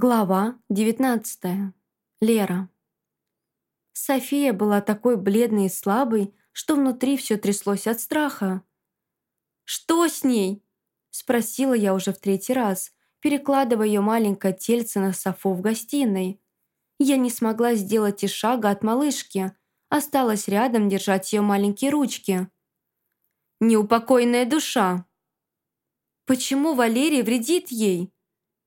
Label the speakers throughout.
Speaker 1: Глава 19. Лера. София была такой бледной и слабой, что внутри все тряслось от страха. «Что с ней?» – спросила я уже в третий раз, перекладывая ее маленькое тельце на софу в гостиной. Я не смогла сделать и шага от малышки, осталась рядом держать ее маленькие ручки. «Неупокоенная душа!» «Почему Валерия вредит ей?»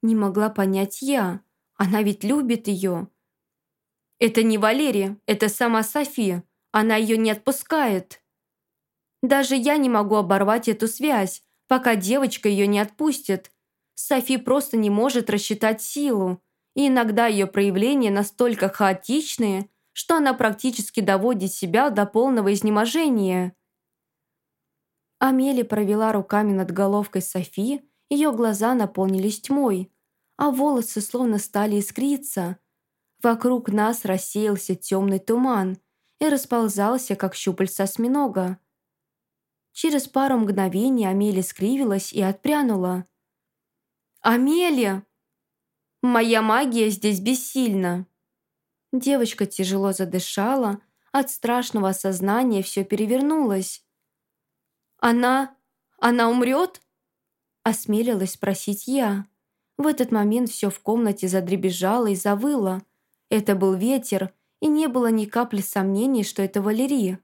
Speaker 1: Не могла понять я. Она ведь любит ее. Это не Валерия, это сама София. Она ее не отпускает. Даже я не могу оборвать эту связь, пока девочка ее не отпустит. Софи просто не может рассчитать силу. И иногда ее проявления настолько хаотичные, что она практически доводит себя до полного изнеможения. Амели провела руками над головкой Софи, ее глаза наполнились тьмой, а волосы словно стали искриться. Вокруг нас рассеялся темный туман и расползался, как щупальца осьминога. Через пару мгновений Амелия скривилась и отпрянула. «Амелия! Моя магия здесь бессильна!» Девочка тяжело задышала, от страшного осознания все перевернулось. «Она... она умрет?» Осмелилась спросить я. В этот момент все в комнате задребезжало и завыло. Это был ветер, и не было ни капли сомнений, что это Валерия.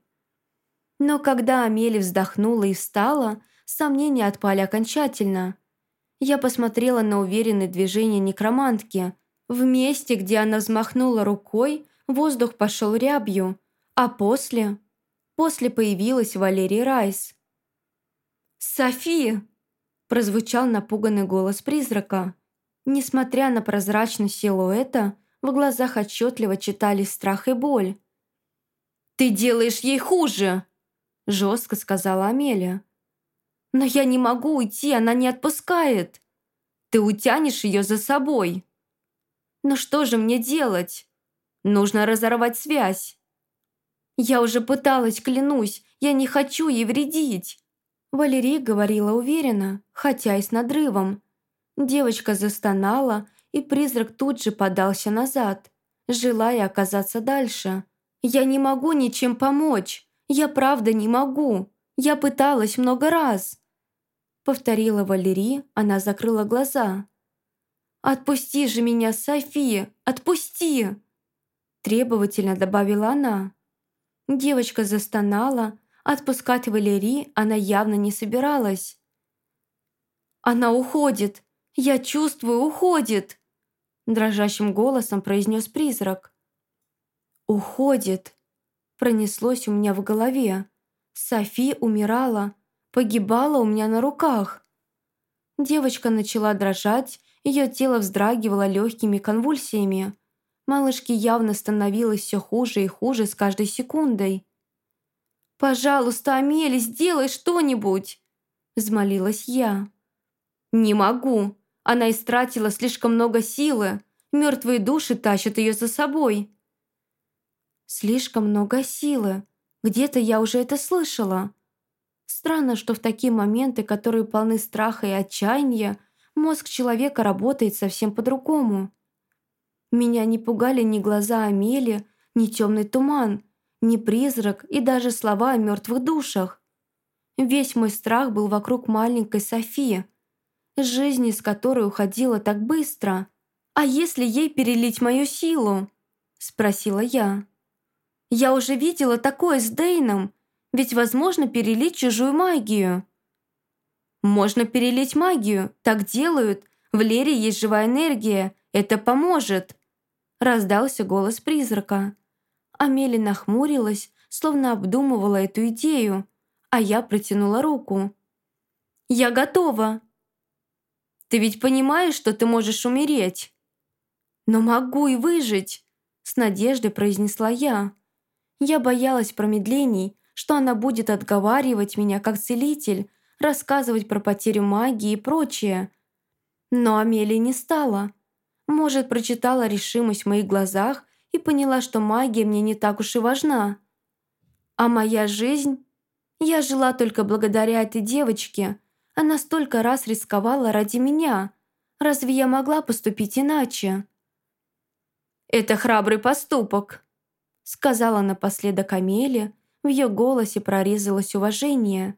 Speaker 1: Но когда Амели вздохнула и встала, сомнения отпали окончательно. Я посмотрела на уверенные движения некромантки. В месте, где она взмахнула рукой, воздух пошел рябью, а после... После появилась Валерия Райс. «Софи!» Прозвучал напуганный голос призрака. Несмотря на прозрачность силуэта, в глазах отчетливо читались страх и боль. «Ты делаешь ей хуже!» – жестко сказала Амелия. «Но я не могу уйти, она не отпускает. Ты утянешь ее за собой». «Но что же мне делать? Нужно разорвать связь». «Я уже пыталась, клянусь, я не хочу ей вредить». Валерия говорила уверенно, хотя и с надрывом. Девочка застонала, и призрак тут же подался назад, желая оказаться дальше. «Я не могу ничем помочь. Я правда не могу. Я пыталась много раз». Повторила Валерия, она закрыла глаза. «Отпусти же меня, София! Отпусти!» Требовательно добавила она. Девочка застонала, Отпускать Валерии она явно не собиралась. «Она уходит! Я чувствую, уходит!» Дрожащим голосом произнес призрак. «Уходит!» Пронеслось у меня в голове. Софи умирала, погибала у меня на руках. Девочка начала дрожать, ее тело вздрагивало легкими конвульсиями. Малышке явно становилось все хуже и хуже с каждой секундой. «Пожалуйста, Амели, сделай что-нибудь!» Взмолилась я. «Не могу. Она истратила слишком много силы. Мертвые души тащат ее за собой». «Слишком много силы. Где-то я уже это слышала. Странно, что в такие моменты, которые полны страха и отчаяния, мозг человека работает совсем по-другому. Меня не пугали ни глаза Амели, ни темный туман, ни призрак и даже слова о мертвых душах. Весь мой страх был вокруг маленькой Софии, жизнь из которой уходила так быстро. «А если ей перелить мою силу?» – спросила я. «Я уже видела такое с Дейном, ведь возможно перелить чужую магию». «Можно перелить магию, так делают. В Лере есть живая энергия, это поможет», – раздался голос призрака. Амели нахмурилась, словно обдумывала эту идею, а я протянула руку. «Я готова!» «Ты ведь понимаешь, что ты можешь умереть?» «Но могу и выжить!» С надеждой произнесла я. Я боялась промедлений, что она будет отговаривать меня как целитель, рассказывать про потерю магии и прочее. Но Амелия не стала. Может, прочитала решимость в моих глазах поняла, что магия мне не так уж и важна. А моя жизнь? Я жила только благодаря этой девочке. Она столько раз рисковала ради меня. Разве я могла поступить иначе? «Это храбрый поступок», — сказала напоследок Амелия. В ее голосе прорезалось уважение,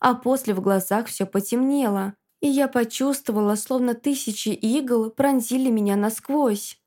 Speaker 1: а после в глазах все потемнело, и я почувствовала, словно тысячи игл пронзили меня насквозь.